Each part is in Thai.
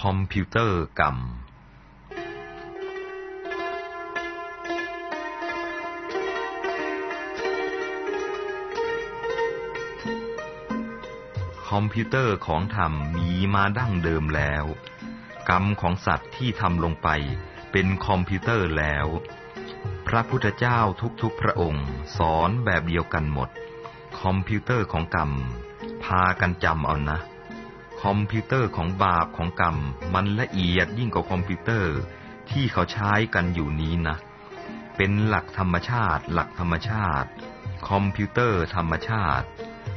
คอมพิวเตอร์กรรม คอมพิวเตอร์ของธรรมมีมาดั้งเดิมแล้ว กรรมของสัตว์ที่ทำลงไปเป็นคอมพิวเตอร์แล้ว พระพุทธเจ้าทุกๆพระองค์ สอนแบบเดียวกันหมด คอมพิวเตอร์ของกรรม พากันจำเอานะ คอมพิวเตอร์ของบาปของกรรม มันละเอียดยิ่งกว่าคอมพิวเตอร์ที่เขาใช้กันอยู่นี้นะ เป็นหลักธรรมชาติ หลักธรรมชาติ คอมพิวเตอร์ธรรมชาติ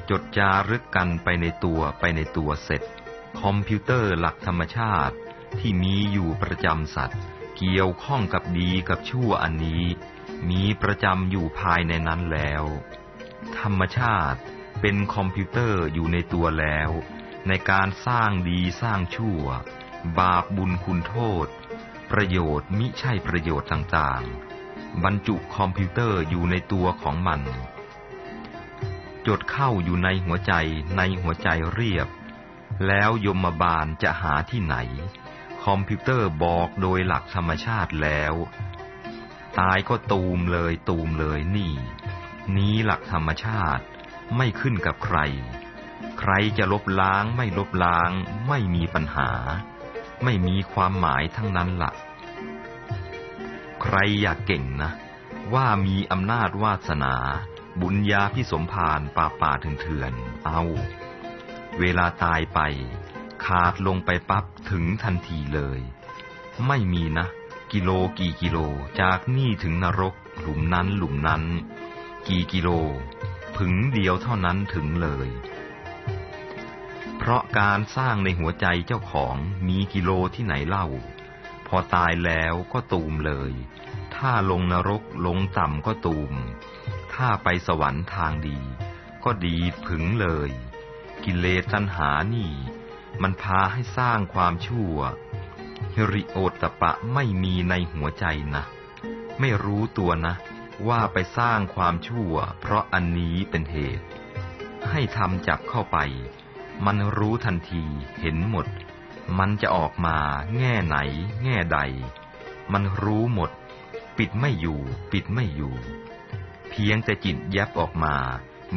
จดจารึกกันไปในตัวไปในตัวเสร็จ คอมพิวเตอร์หลักธรรมชาติที่มีอยู่ประจำสัตว์ เกี่ยวข้องกับดีกับชั่วอันนี้ มีประจำอยู่ภายในนั้นแล้ว ธรรมชาติเป็นคอมพิวเตอร์อยู่ในตัวแล้ว ในการสร้างดีสร้างชั่ว บาปบุญคุณโทษ ประโยชน์มิใช่ประโยชน์ต่างๆ บรรจุคอมพิวเตอร์อยู่ในตัวของมัน จดเข้าอยู่ในหัวใจในหัวใจเรียบ แล้วยมบาลจะหาที่ไหน คอมพิวเตอร์บอกโดยหลักธรรมชาติแล้ว ตายก็ตูมเลยตูมเลยนี่ นี้หลักธรรมชาติไม่ขึ้นกับใคร ใครจะลบล้างไม่ลบล้าง ไม่มีปัญหา ไม่มีความหมายทั้งนั้นละ่ะ ใครอยากเก่งนะ ว่ามีอำนาจวาสนา บุญญาพิสมพานป่าป่าเถื่อนเอา เวลาตายไป ขาดลงไปปั๊บถึงทันทีเลย ไม่มีนะ กิโลกี่กิโลจากนี่ถึงนรก หลุมนั้นหลุมนั้น กี่กิโลผึงเดียวเท่านั้นถึงเลย เพราะการสร้างในหัวใจเจ้าของมีกิโลที่ไหนเล่า พอตายแล้วก็ตูมเลย ถ้าลงนรกลงต่ำก็ตูม ถ้าไปสวรรค์ทางดี ก็ดีผึงเลย กิเลสตัณหานี่ มันพาให้สร้างความชั่วฮิริโอตปะไม่มีในหัวใจนะ ไม่รู้ตัวนะ ว่าไปสร้างความชั่ว เพราะอันนี้เป็นเหตุ ให้ทำจับเข้าไป มันรู้ทันทีเห็นหมด มันจะออกมาแง่ไหน แง่ใด มันรู้หมด ปิดไม่อยู่ ปิดไม่อยู่ เพียงแต่จิตแยบออกมา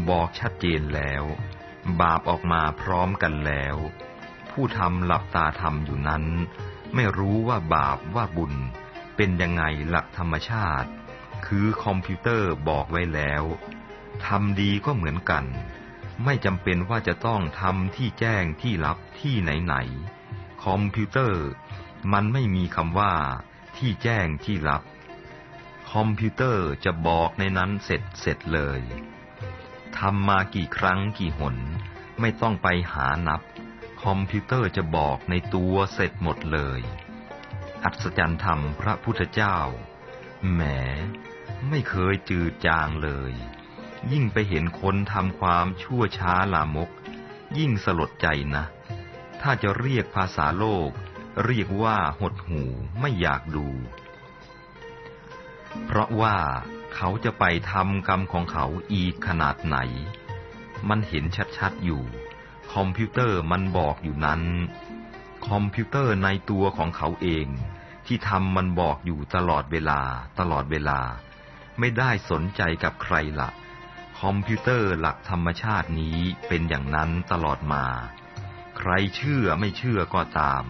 บอกชัดเจนแล้ว บาปออกมาพร้อมกันแล้ว ผู้ทำหลับตาทำอยู่นั้น ไม่รู้ว่าบาปว่าบุญ เป็นยังไงหลักธรรมชาติ คือคอมพิวเตอร์บอกไว้แล้วทำดีก็เหมือนกัน ไม่จำเป็นว่าจะต้องทำที่แจ้งที่ลับที่ไหนๆคอมพิวเตอร์ มันไม่มีคำว่า ที่แจ้งที่ลับ คอมพิวเตอร์จะบอกในนั้นเสร็จเสร็จเลยทำมากี่ครั้งกี่หน ไม่ต้องไปหานับ คอมพิวเตอร์จะบอกในตัวเสร็จหมดเลย อัศจรรย์ธรรมพระพุทธเจ้าแหมไม่เคยจืดจางเลย ยิ่งไปเห็นคนทำความชั่วช้าลามก ยิ่งสลดใจนะ ถ้าจะเรียกภาษาโลก เรียกว่าหดหู่ไม่อยากดู เพราะว่าเขาจะไปทำกรรมของเขาอีกขนาดไหน มันเห็นชัดๆอยู่ คอมพิวเตอร์มันบอกอยู่นั้น คอมพิวเตอร์ในตัวของเขาเอง ที่ทำมันบอกอยู่ตลอดเวลา ตลอดเวลา ไม่ได้สนใจกับใครละ คอมพิวเตอร์หลักธรรมชาตินี้เป็นอย่างนั้นตลอดมา ใครเชื่อไม่เชื่อก็ตาม